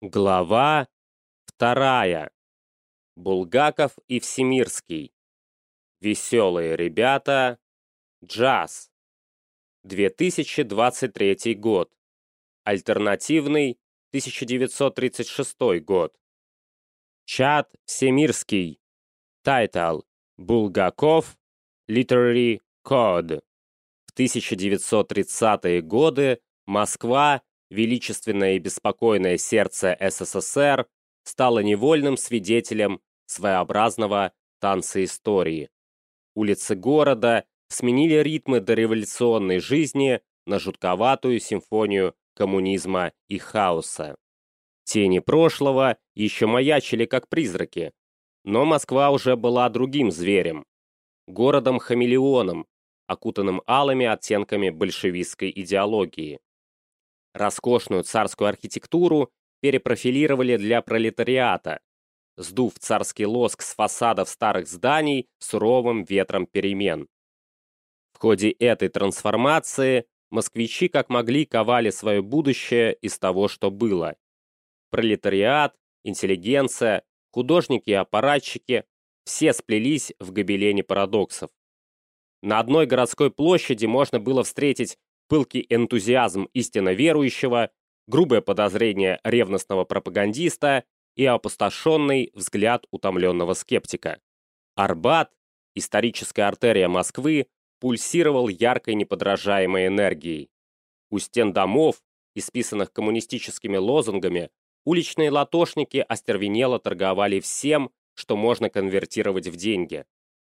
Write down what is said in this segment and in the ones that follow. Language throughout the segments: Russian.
Глава вторая. Булгаков и Всемирский. Веселые ребята. Джаз. 2023 год. Альтернативный 1936 год. Чат Всемирский. Тайтл. Булгаков. Literary Code. В 1930-е годы Москва величественное и беспокойное сердце СССР стало невольным свидетелем своеобразного танца истории. Улицы города сменили ритмы дореволюционной жизни на жутковатую симфонию коммунизма и хаоса. Тени прошлого еще маячили как призраки, но Москва уже была другим зверем, городом-хамелеоном, окутанным алыми оттенками большевистской идеологии. Роскошную царскую архитектуру перепрофилировали для пролетариата, сдув царский лоск с фасадов старых зданий суровым ветром перемен. В ходе этой трансформации москвичи как могли ковали свое будущее из того, что было. Пролетариат, интеллигенция, художники и аппаратчики – все сплелись в гобелене парадоксов. На одной городской площади можно было встретить пылкий энтузиазм истинно верующего, грубое подозрение ревностного пропагандиста и опустошенный взгляд утомленного скептика. Арбат, историческая артерия Москвы, пульсировал яркой неподражаемой энергией. У стен домов, исписанных коммунистическими лозунгами, уличные латошники остервенело торговали всем, что можно конвертировать в деньги,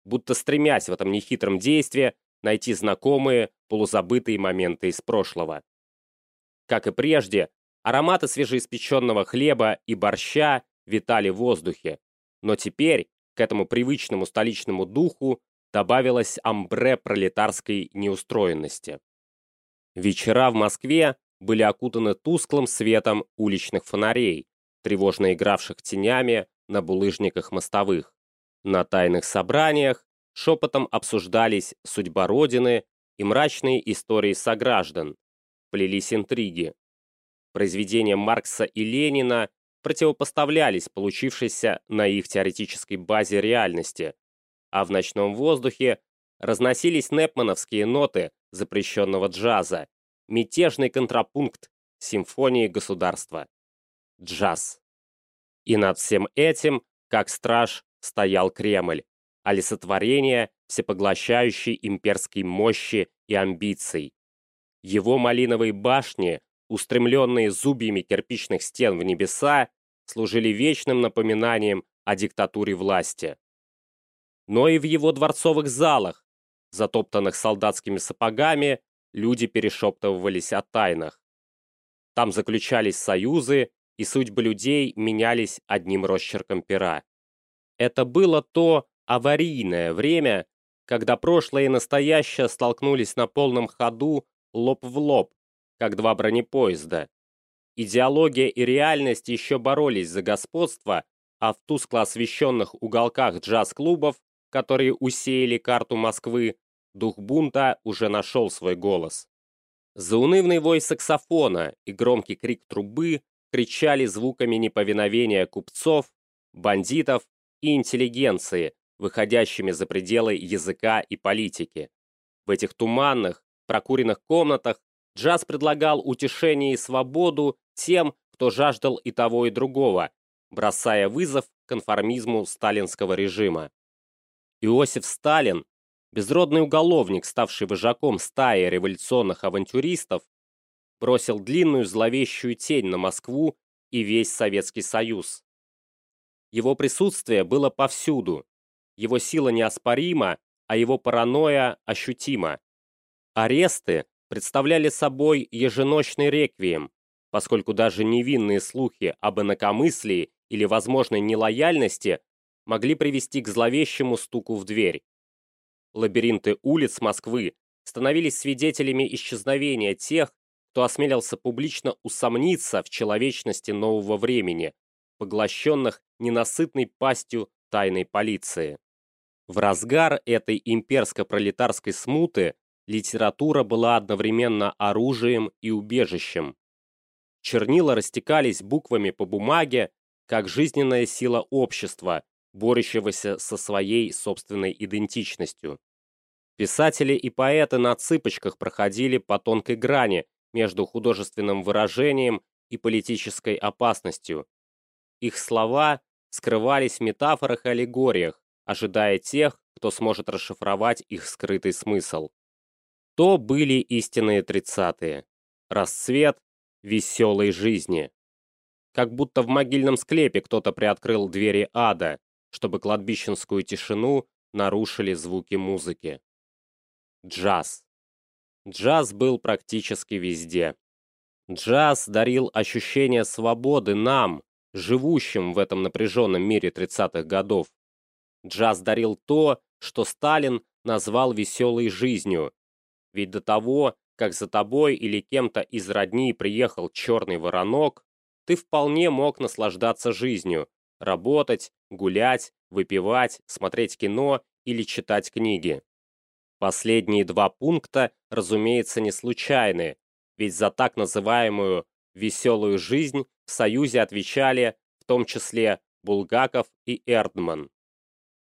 будто стремясь в этом нехитром действии найти знакомые, полузабытые моменты из прошлого. Как и прежде, ароматы свежеиспеченного хлеба и борща витали в воздухе, но теперь к этому привычному столичному духу добавилось амбре пролетарской неустроенности. Вечера в Москве были окутаны тусклым светом уличных фонарей, тревожно игравших тенями на булыжниках мостовых. На тайных собраниях шепотом обсуждались судьба Родины и мрачные истории сограждан, плелись интриги. Произведения Маркса и Ленина противопоставлялись получившейся на их теоретической базе реальности, а в ночном воздухе разносились непмановские ноты запрещенного джаза, мятежный контрапункт симфонии государства. Джаз. И над всем этим, как страж, стоял Кремль, олицетворение всепоглощающей имперской мощи и амбиций. Его малиновые башни, устремленные зубьями кирпичных стен в небеса, служили вечным напоминанием о диктатуре власти. Но и в его дворцовых залах, затоптанных солдатскими сапогами, люди перешептывались о тайнах. Там заключались союзы, и судьбы людей менялись одним росчерком пера. Это было то, аварийное время, когда прошлое и настоящее столкнулись на полном ходу лоб в лоб, как два бронепоезда. Идеология и реальность еще боролись за господство, а в тускло освещенных уголках джаз-клубов, которые усеяли карту Москвы, дух бунта уже нашел свой голос. Заунывный вой саксофона и громкий крик трубы кричали звуками неповиновения купцов, бандитов и интеллигенции, выходящими за пределы языка и политики. В этих туманных, прокуренных комнатах джаз предлагал утешение и свободу тем, кто жаждал и того, и другого, бросая вызов конформизму сталинского режима. Иосиф Сталин, безродный уголовник, ставший вожаком стаи революционных авантюристов, бросил длинную зловещую тень на Москву и весь Советский Союз. Его присутствие было повсюду, его сила неоспорима, а его паранойя ощутима. Аресты представляли собой еженочный реквием, поскольку даже невинные слухи об инакомыслии или возможной нелояльности могли привести к зловещему стуку в дверь. Лабиринты улиц Москвы становились свидетелями исчезновения тех, кто осмелился публично усомниться в человечности нового времени, поглощенных ненасытной пастью тайной полиции. В разгар этой имперско-пролетарской смуты литература была одновременно оружием и убежищем. Чернила растекались буквами по бумаге, как жизненная сила общества, борющегося со своей собственной идентичностью. Писатели и поэты на цыпочках проходили по тонкой грани между художественным выражением и политической опасностью. Их слова скрывались в метафорах и аллегориях, ожидая тех, кто сможет расшифровать их скрытый смысл. То были истинные тридцатые. Расцвет веселой жизни. Как будто в могильном склепе кто-то приоткрыл двери ада, чтобы кладбищенскую тишину нарушили звуки музыки. Джаз. Джаз был практически везде. Джаз дарил ощущение свободы нам, живущим в этом напряженном мире 30-х годов. Джаз дарил то, что Сталин назвал веселой жизнью. Ведь до того, как за тобой или кем-то из родни приехал черный воронок, ты вполне мог наслаждаться жизнью, работать, гулять, выпивать, смотреть кино или читать книги. Последние два пункта, разумеется, не случайны, ведь за так называемую «веселую жизнь» в Союзе отвечали в том числе Булгаков и Эрдман.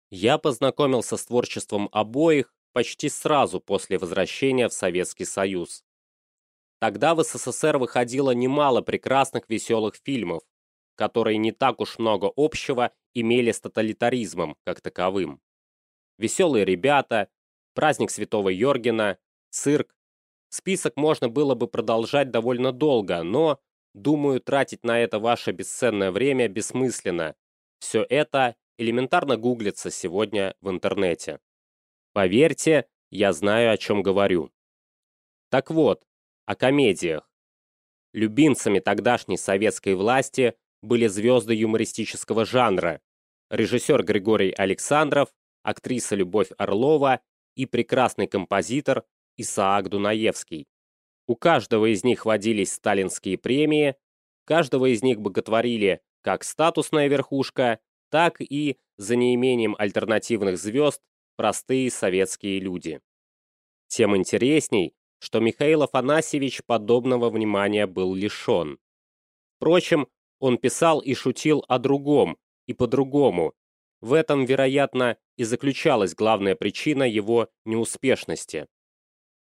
Я познакомился с творчеством обоих почти сразу после возвращения в Советский Союз. Тогда в СССР выходило немало прекрасных веселых фильмов, которые не так уж много общего имели с тоталитаризмом как таковым. «Веселые ребята», «Праздник Святого Йоргена», «Цирк». Список можно было бы продолжать довольно долго, но, думаю, тратить на это ваше бесценное время бессмысленно. Все это элементарно гуглится сегодня в интернете. Поверьте, я знаю, о чем говорю. Так вот, о комедиях. Любимцами тогдашней советской власти были звезды юмористического жанра, режиссер Григорий Александров, актриса Любовь Орлова и прекрасный композитор Исаак Дунаевский. У каждого из них водились сталинские премии, каждого из них боготворили как статусная верхушка, так и, за неимением альтернативных звезд, простые советские люди. Тем интересней, что Михаил Афанасьевич подобного внимания был лишен. Впрочем, он писал и шутил о другом, и по-другому. В этом, вероятно, и заключалась главная причина его неуспешности.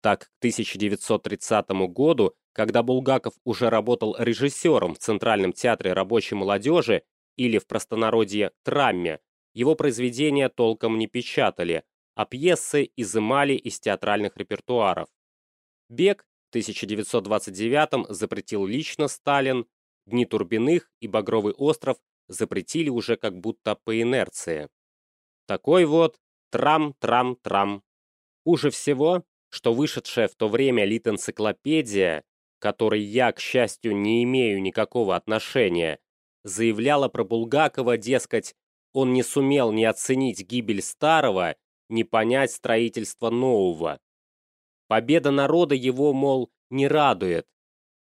Так, к 1930 году, когда Булгаков уже работал режиссером в Центральном театре рабочей молодежи или в простонародье «Трамме», его произведения толком не печатали, а пьесы изымали из театральных репертуаров. «Бег» в 1929 запретил лично Сталин, «Дни Турбиных» и «Багровый остров» запретили уже как будто по инерции. Такой вот трам-трам-трам. Хуже всего, что вышедшая в то время лит-энциклопедия, которой я, к счастью, не имею никакого отношения, заявляла про Булгакова, дескать, он не сумел ни оценить гибель старого, ни понять строительство нового. Победа народа его, мол, не радует.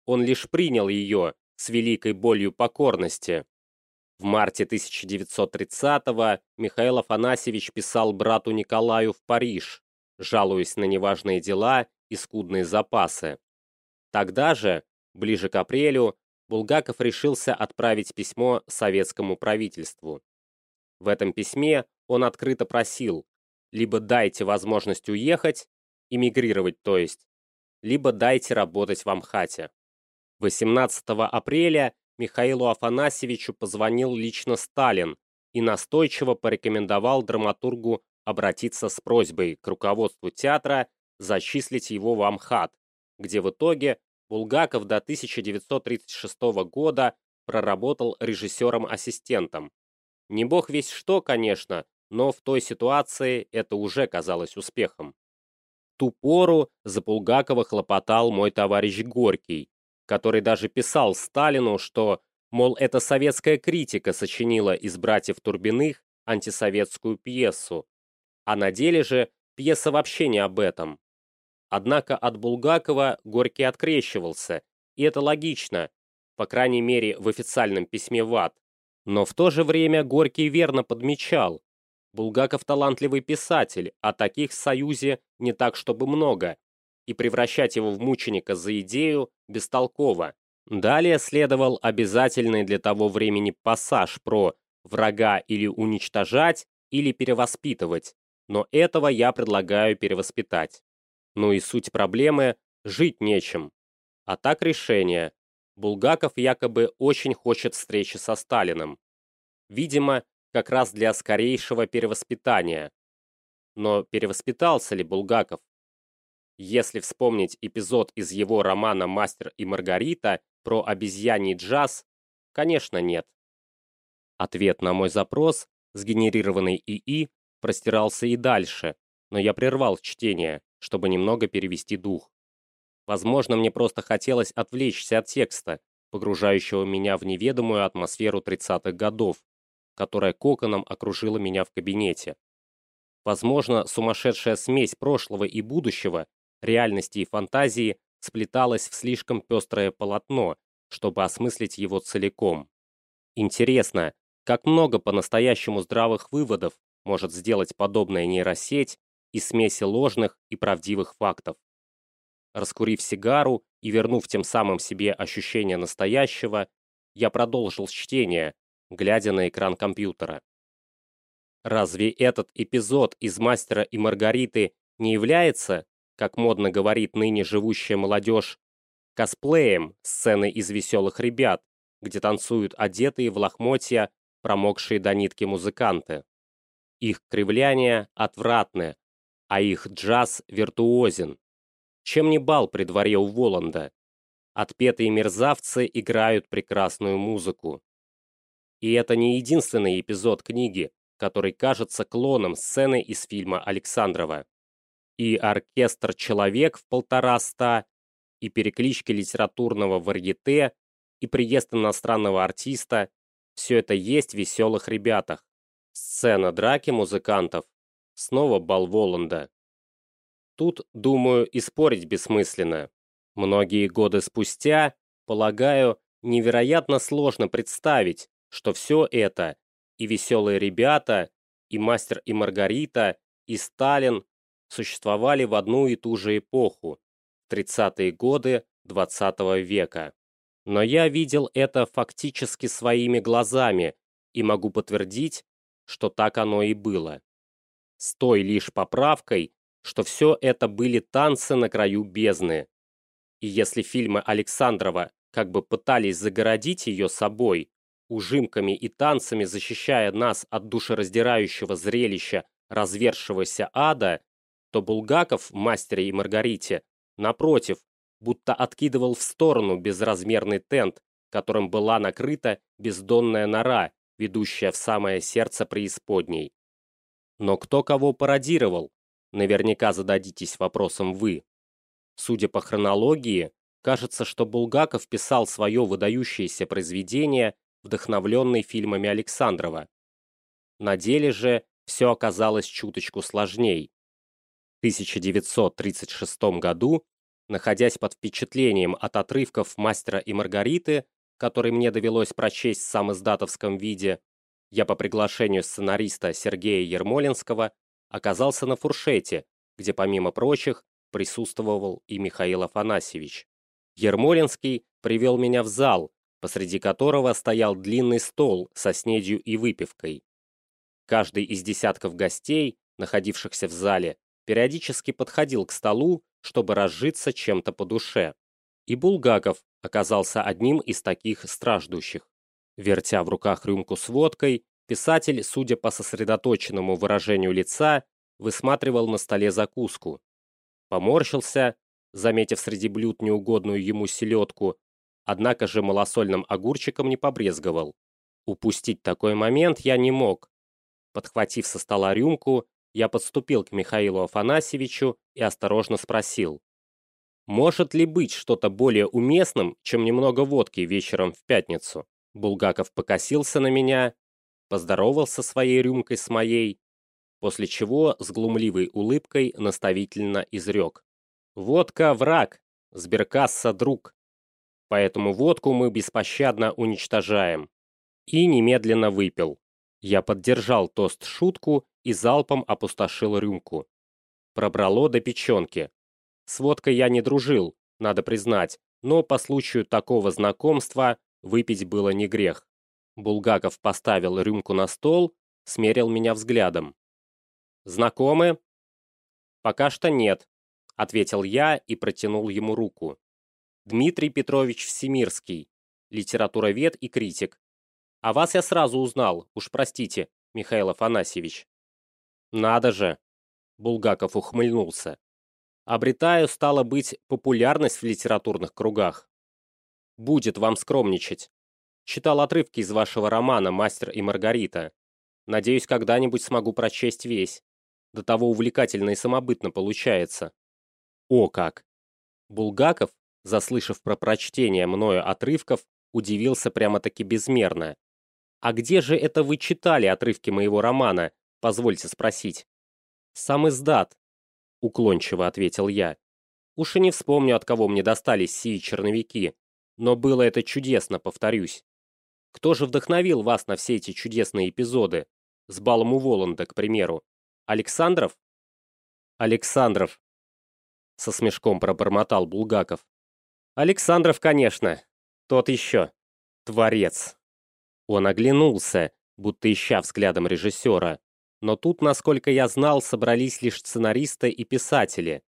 Он лишь принял ее с великой болью покорности. В марте 1930-го Михаил Афанасьевич писал брату Николаю в Париж, жалуясь на неважные дела и скудные запасы. Тогда же, ближе к апрелю, Булгаков решился отправить письмо советскому правительству. В этом письме он открыто просил либо дайте возможность уехать, эмигрировать то есть, либо дайте работать в Амхате. 18 апреля Михаилу Афанасьевичу позвонил лично Сталин и настойчиво порекомендовал драматургу обратиться с просьбой к руководству театра зачислить его в Амхат, где в итоге Булгаков до 1936 года проработал режиссером-ассистентом, не бог весь что, конечно, но в той ситуации это уже казалось успехом. ту пору за Булгакова хлопотал мой товарищ Горький, который даже писал Сталину, что, мол, это советская критика сочинила из «Братьев Турбиных» антисоветскую пьесу. А на деле же пьеса вообще не об этом. Однако от Булгакова Горький открещивался, и это логично, по крайней мере в официальном письме в ад. Но в то же время Горький верно подмечал, Булгаков талантливый писатель, а таких в Союзе не так чтобы много, и превращать его в мученика за идею бестолково. Далее следовал обязательный для того времени пассаж про врага или уничтожать, или перевоспитывать, но этого я предлагаю перевоспитать. Ну и суть проблемы – жить нечем. А так решение. Булгаков якобы очень хочет встречи со Сталиным. Видимо, как раз для скорейшего перевоспитания. Но перевоспитался ли Булгаков? Если вспомнить эпизод из его романа «Мастер и Маргарита» про обезьяний джаз, конечно, нет. Ответ на мой запрос, сгенерированный ИИ, простирался и дальше, но я прервал чтение, чтобы немного перевести дух. Возможно, мне просто хотелось отвлечься от текста, погружающего меня в неведомую атмосферу 30-х годов, которая коконом окружила меня в кабинете. Возможно, сумасшедшая смесь прошлого и будущего, реальности и фантазии сплеталась в слишком пестрое полотно, чтобы осмыслить его целиком. Интересно, как много по-настоящему здравых выводов может сделать подобная нейросеть из смеси ложных и правдивых фактов. Раскурив сигару и вернув тем самым себе ощущение настоящего, я продолжил чтение, глядя на экран компьютера. Разве этот эпизод из «Мастера и Маргариты» не является, как модно говорит ныне живущая молодежь, косплеем сцены из «Веселых ребят», где танцуют одетые в лохмотья, промокшие до нитки музыканты? Их кривляние отвратны, а их джаз виртуозен. Чем не бал при дворе у Воланда? Отпетые мерзавцы играют прекрасную музыку. И это не единственный эпизод книги, который кажется клоном сцены из фильма Александрова. И оркестр «Человек» в полтораста, и переклички литературного варьете, и приезд иностранного артиста – все это есть в «Веселых ребятах». Сцена драки музыкантов. Снова бал Воланда. Тут, думаю, и спорить бессмысленно. Многие годы спустя, полагаю, невероятно сложно представить, что все это, и веселые ребята, и мастер и Маргарита, и Сталин, существовали в одну и ту же эпоху, 30-е годы 20 -го века. Но я видел это фактически своими глазами и могу подтвердить, что так оно и было. С той лишь поправкой, что все это были танцы на краю бездны. И если фильмы Александрова как бы пытались загородить ее собой, ужимками и танцами защищая нас от душераздирающего зрелища развершегося ада, то Булгаков в «Мастере и Маргарите» напротив, будто откидывал в сторону безразмерный тент, которым была накрыта бездонная нора, ведущая в самое сердце преисподней. Но кто кого пародировал? Наверняка зададитесь вопросом вы. Судя по хронологии, кажется, что Булгаков писал свое выдающееся произведение вдохновленный фильмами Александрова. На деле же все оказалось чуточку сложней. В 1936 году, находясь под впечатлением от отрывков «Мастера и Маргариты», который мне довелось прочесть в самоиздатовском виде, я по приглашению сценариста Сергея Ермолинского оказался на фуршете, где, помимо прочих, присутствовал и Михаил Афанасьевич. Ермолинский привел меня в зал, посреди которого стоял длинный стол со снедью и выпивкой. Каждый из десятков гостей, находившихся в зале, периодически подходил к столу, чтобы разжиться чем-то по душе. И Булгаков оказался одним из таких страждущих. Вертя в руках рюмку с водкой, писатель, судя по сосредоточенному выражению лица, высматривал на столе закуску. Поморщился, заметив среди блюд неугодную ему селедку, однако же малосольным огурчиком не побрезговал. Упустить такой момент я не мог. Подхватив со стола рюмку, я подступил к Михаилу Афанасьевичу и осторожно спросил. «Может ли быть что-то более уместным, чем немного водки вечером в пятницу?» Булгаков покосился на меня, поздоровался своей рюмкой с моей, после чего с глумливой улыбкой наставительно изрек. «Водка – враг, сберкасса – друг поэтому водку мы беспощадно уничтожаем. И немедленно выпил. Я поддержал тост-шутку и залпом опустошил рюмку. Пробрало до печенки. С водкой я не дружил, надо признать, но по случаю такого знакомства выпить было не грех. Булгаков поставил рюмку на стол, смерил меня взглядом. «Знакомы?» «Пока что нет», — ответил я и протянул ему руку. «Дмитрий Петрович Всемирский, литературовед и критик. А вас я сразу узнал, уж простите, Михаил Афанасьевич». «Надо же!» — Булгаков ухмыльнулся. «Обретаю, стало быть, популярность в литературных кругах. Будет вам скромничать. Читал отрывки из вашего романа «Мастер и Маргарита». Надеюсь, когда-нибудь смогу прочесть весь. До того увлекательно и самобытно получается. О как! Булгаков, заслышав про прочтение мною отрывков, удивился прямо-таки безмерно. «А где же это вы читали отрывки моего романа, позвольте спросить?» «Сам издат», — уклончиво ответил я. «Уж и не вспомню, от кого мне достались сии черновики, но было это чудесно, повторюсь. Кто же вдохновил вас на все эти чудесные эпизоды? С балом у Воланда, к примеру. Александров? Александров. Со смешком пробормотал Булгаков. Александров, конечно. Тот еще. Творец. Он оглянулся, будто ища взглядом режиссера. Но тут, насколько я знал, собрались лишь сценаристы и писатели.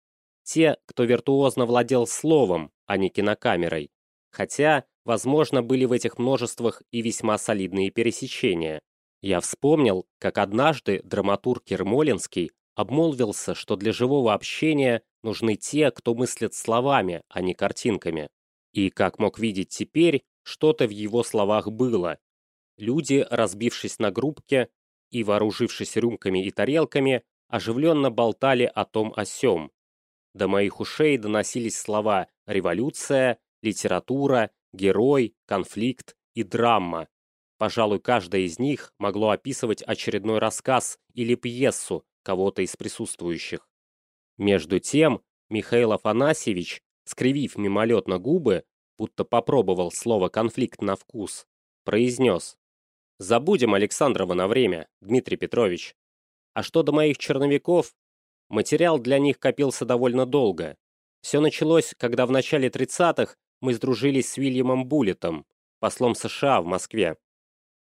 Те, кто виртуозно владел словом, а не кинокамерой. Хотя Возможно, были в этих множествах и весьма солидные пересечения. Я вспомнил, как однажды драматург Ермолинский обмолвился, что для живого общения нужны те, кто мыслит словами, а не картинками. И, как мог видеть теперь, что-то в его словах было. Люди, разбившись на группке и вооружившись рюмками и тарелками, оживленно болтали о том о сём. До моих ушей доносились слова «революция», «литература», герой, конфликт и драма. Пожалуй, каждое из них могло описывать очередной рассказ или пьесу кого-то из присутствующих. Между тем, Михаил Афанасьевич, скривив мимолетно губы, будто попробовал слово «конфликт» на вкус, произнес «Забудем Александрова на время, Дмитрий Петрович. А что до моих черновиков, материал для них копился довольно долго. Все началось, когда в начале 30-х мы сдружились с Уильямом Буллетом, послом США в Москве.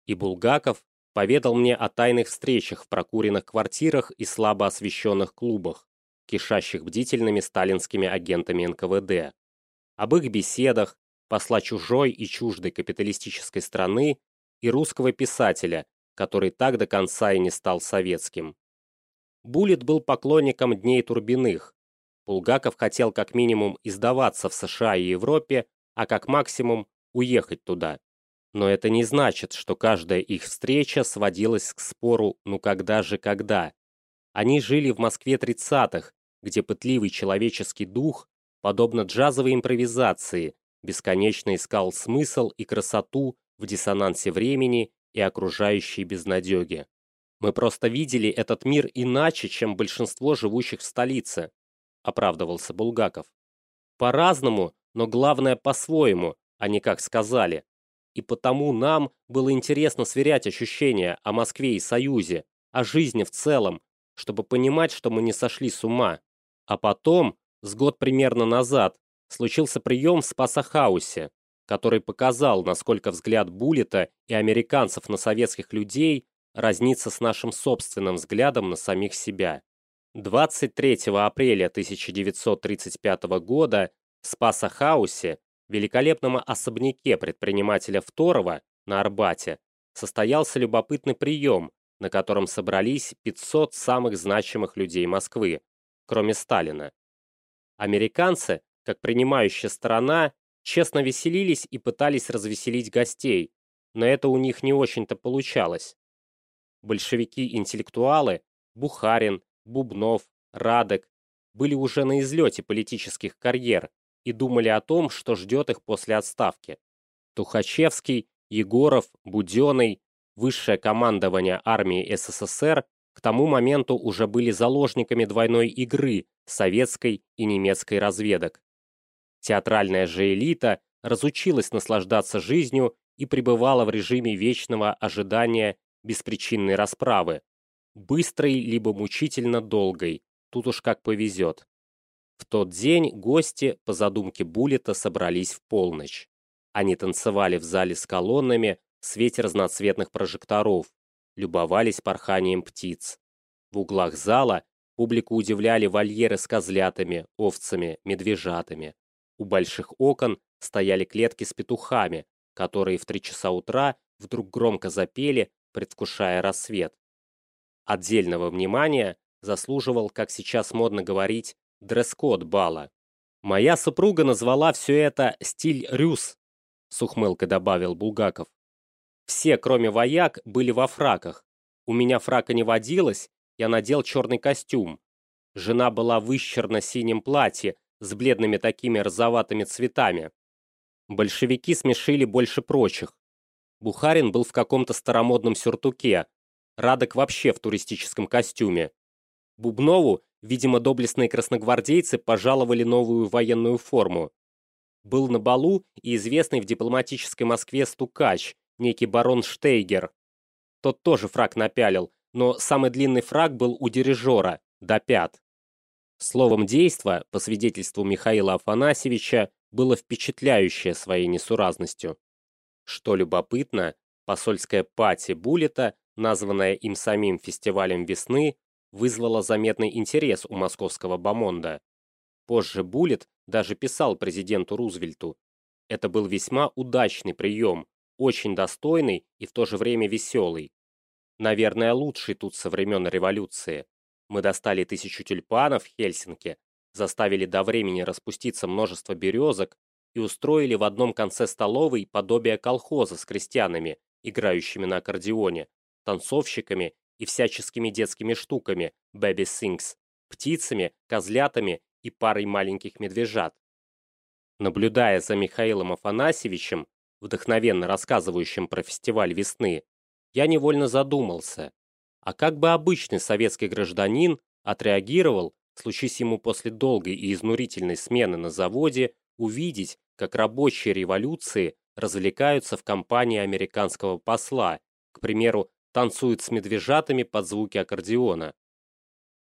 И Булгаков поведал мне о тайных встречах в прокуренных квартирах и слабо освещенных клубах, кишащих бдительными сталинскими агентами НКВД, об их беседах, посла чужой и чуждой капиталистической страны и русского писателя, который так до конца и не стал советским. Буллет был поклонником Дней Турбиных, Булгаков хотел как минимум издаваться в США и Европе, а как максимум уехать туда. Но это не значит, что каждая их встреча сводилась к спору «ну когда же когда?». Они жили в Москве 30-х, где пытливый человеческий дух, подобно джазовой импровизации, бесконечно искал смысл и красоту в диссонансе времени и окружающей безнадеге. Мы просто видели этот мир иначе, чем большинство живущих в столице, оправдывался Булгаков. По-разному, но главное по-своему, а не как сказали. И потому нам было интересно сверять ощущения о Москве и Союзе, о жизни в целом, чтобы понимать, что мы не сошли с ума. А потом, с год примерно назад, случился прием в Спасахаусе, который показал, насколько взгляд Буллета и американцев на советских людей разнится с нашим собственным взглядом на самих себя. 23 апреля 1935 года в Спасахаусе, великолепном особняке предпринимателя Второго на Арбате, состоялся любопытный прием, на котором собрались 500 самых значимых людей Москвы, кроме Сталина. Американцы, как принимающая сторона, честно веселились и пытались развеселить гостей, но это у них не очень-то получалось. Большевики-интеллектуалы, Бухарин, Бубнов, Радек были уже на излете политических карьер и думали о том, что ждет их после отставки. Тухачевский, Егоров, Буденный, высшее командование армии СССР к тому моменту уже были заложниками двойной игры советской и немецкой разведок. Театральная же элита разучилась наслаждаться жизнью и пребывала в режиме вечного ожидания беспричинной расправы, быстрой либо мучительно долгой, тут уж как повезет. В тот день гости, по задумке Буллета, собрались в полночь. Они танцевали в зале с колоннами в свете разноцветных прожекторов, любовались порханием птиц. В углах зала публику удивляли вольеры с козлятами, овцами, медвежатами. У больших окон стояли клетки с петухами, которые в три часа утра вдруг громко запели, предвкушая рассвет. Отдельного внимания заслуживал, как сейчас модно говорить, дресс-код бала. Моя супруга назвала все это «стиль рюс», с ухмылкой добавил Булгаков. Все, кроме вояк, были во фраках. У меня фрака не водилось, я надел черный костюм. Жена была в исчерно-синем платье с бледными такими розоватыми цветами. Большевики смешили больше прочих. Бухарин был в каком-то старомодном сюртуке, Радок вообще в туристическом костюме. Бубнову, видимо, доблестные красногвардейцы пожаловали новую военную форму. Был на балу и известный в дипломатической Москве стукач, некий барон Штейгер. Тот тоже фраг напялил, но самый длинный фраг был у дирижера, до пят. Словом, действо, по свидетельству Михаила Афанасьевича, было впечатляющее своей несуразностью. Что любопытно, посольская пати Буллета, названная им самим фестивалем весны, вызвала заметный интерес у московского бомонда. Позже Буллет даже писал президенту Рузвельту. Это был весьма удачный прием, очень достойный и в то же время веселый. Наверное, лучший тут со времен революции. Мы достали тысячу тюльпанов в Хельсинки, заставили до времени распуститься множество березок и устроили в одном конце столовой подобие колхоза с крестьянами, играющими на аккордеоне, танцовщиками и всяческими детскими штуками, baby things, птицами, козлятами и парой маленьких медвежат. Наблюдая за Михаилом Афанасьевичем, вдохновенно рассказывающим про фестиваль весны, я невольно задумался, а как бы обычный советский гражданин отреагировал, случись ему после долгой и изнурительной смены на заводе, увидеть, как рабочие революции развлекаются в компании американского посла, к примеру, танцуют с медвежатами под звуки аккордеона.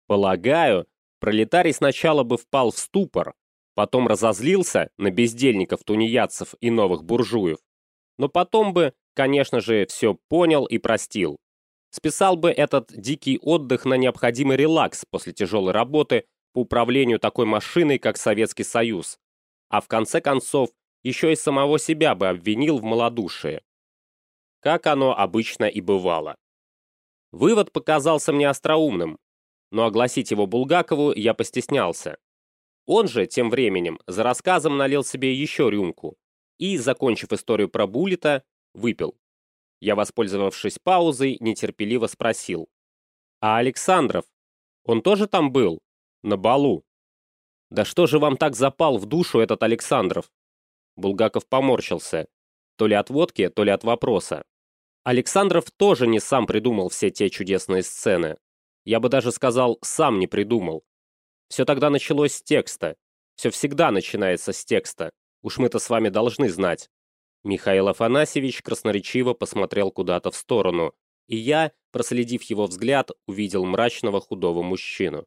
Полагаю, пролетарий сначала бы впал в ступор, потом разозлился на бездельников-тунеядцев и новых буржуев, но потом бы, конечно же, все понял и простил. Списал бы этот дикий отдых на необходимый релакс после тяжелой работы по управлению такой машиной, как Советский Союз. А в конце концов, еще и самого себя бы обвинил в малодушии. Как оно обычно и бывало. Вывод показался мне остроумным, но огласить его Булгакову я постеснялся. Он же, тем временем, за рассказом налил себе еще рюмку и, закончив историю про Буллета, выпил. Я, воспользовавшись паузой, нетерпеливо спросил. «А Александров? Он тоже там был? На балу?» «Да что же вам так запал в душу этот Александров?» Булгаков поморщился. То ли от водки, то ли от вопроса. Александров тоже не сам придумал все те чудесные сцены. Я бы даже сказал, сам не придумал. Все тогда началось с текста. Все всегда начинается с текста. Уж мы-то с вами должны знать. Михаил Афанасьевич красноречиво посмотрел куда-то в сторону, и я, проследив его взгляд, увидел мрачного худого мужчину.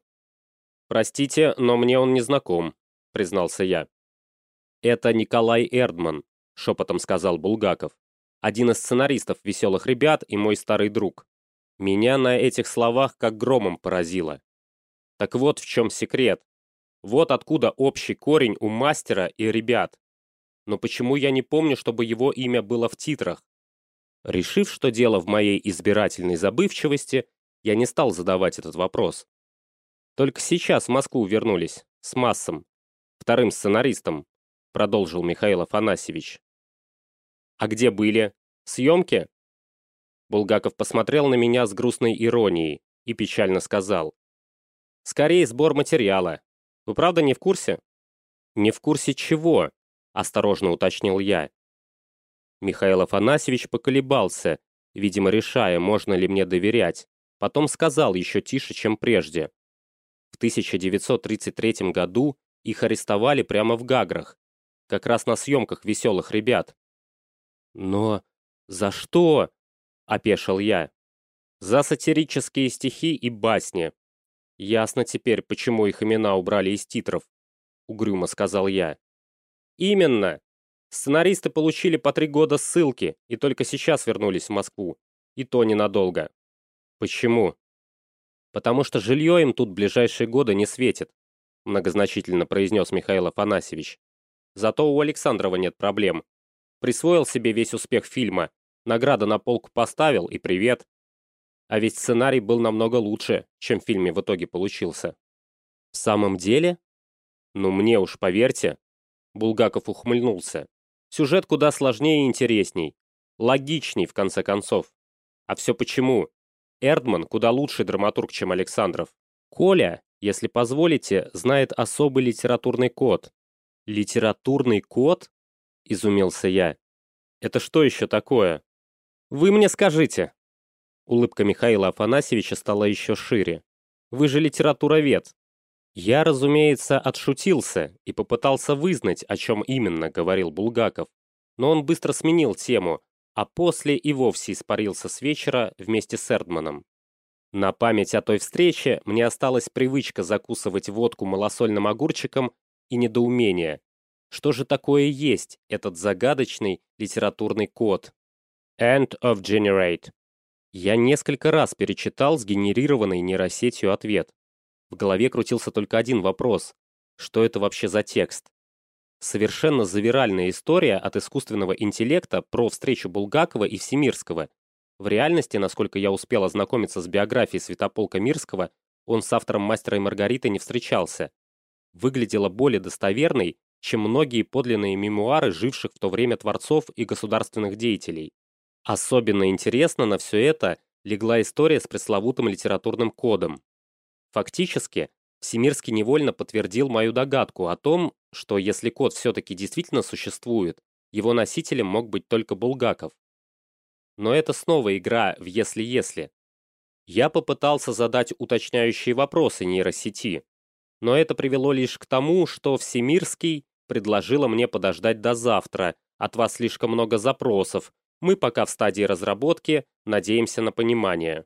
«Простите, но мне он не знаком», — признался я. «Это Николай Эрдман», — шепотом сказал Булгаков. «Один из сценаристов «Веселых ребят» и мой старый друг. Меня на этих словах как громом поразило. Так вот в чем секрет. Вот откуда общий корень у мастера и ребят но почему я не помню, чтобы его имя было в титрах? Решив, что дело в моей избирательной забывчивости, я не стал задавать этот вопрос. Только сейчас в Москву вернулись, с Массом, вторым сценаристом, продолжил Михаил Афанасьевич. А где были? Съемки? Булгаков посмотрел на меня с грустной иронией и печально сказал. Скорее сбор материала. Вы правда не в курсе? Не в курсе чего? осторожно уточнил я. Михаил Афанасьевич поколебался, видимо, решая, можно ли мне доверять. Потом сказал еще тише, чем прежде. В 1933 году их арестовали прямо в Гаграх, как раз на съемках «Веселых ребят». «Но за что?» — опешил я. «За сатирические стихи и басни. Ясно теперь, почему их имена убрали из титров. угрюмо сказал я. Именно. Сценаристы получили по три года ссылки и только сейчас вернулись в Москву. И то ненадолго. Почему? Потому что жилье им тут ближайшие годы не светит, многозначительно произнес Михаил Афанасьевич. Зато у Александрова нет проблем. Присвоил себе весь успех фильма, награда на полку поставил и привет. А ведь сценарий был намного лучше, чем в фильме в итоге получился. В самом деле? Ну мне уж поверьте. Булгаков ухмыльнулся. Сюжет куда сложнее и интересней. Логичней, в конце концов. А все почему? Эрдман куда лучший драматург, чем Александров. Коля, если позволите, знает особый литературный код. Литературный код? Изумился я. Это что еще такое? Вы мне скажите. Улыбка Михаила Афанасьевича стала еще шире. Вы же литературовед. Я, разумеется, отшутился и попытался вызнать, о чем именно говорил Булгаков. Но он быстро сменил тему, а после и вовсе испарился с вечера вместе с Эрдманом. На память о той встрече мне осталась привычка закусывать водку малосольным огурчиком и недоумение. Что же такое есть этот загадочный литературный код? End of generate. Я несколько раз перечитал сгенерированный нейросетью ответ. В голове крутился только один вопрос. Что это вообще за текст? Совершенно завиральная история от искусственного интеллекта про встречу Булгакова и Всемирского. В реальности, насколько я успел ознакомиться с биографией Святополка Мирского, он с автором «Мастера и Маргариты» не встречался. Выглядела более достоверной, чем многие подлинные мемуары живших в то время творцов и государственных деятелей. Особенно интересно на все это легла история с пресловутым литературным кодом. Фактически, Всемирский невольно подтвердил мою догадку о том, что если код все-таки действительно существует, его носителем мог быть только Булгаков. Но это снова игра в «если-если». Я попытался задать уточняющие вопросы нейросети, но это привело лишь к тому, что Всемирский предложила мне подождать до завтра, от вас слишком много запросов, мы пока в стадии разработки, надеемся на понимание.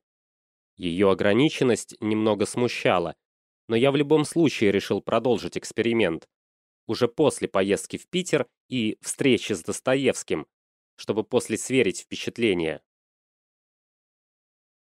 Ее ограниченность немного смущала, но я в любом случае решил продолжить эксперимент. Уже после поездки в Питер и встречи с Достоевским, чтобы после сверить впечатления.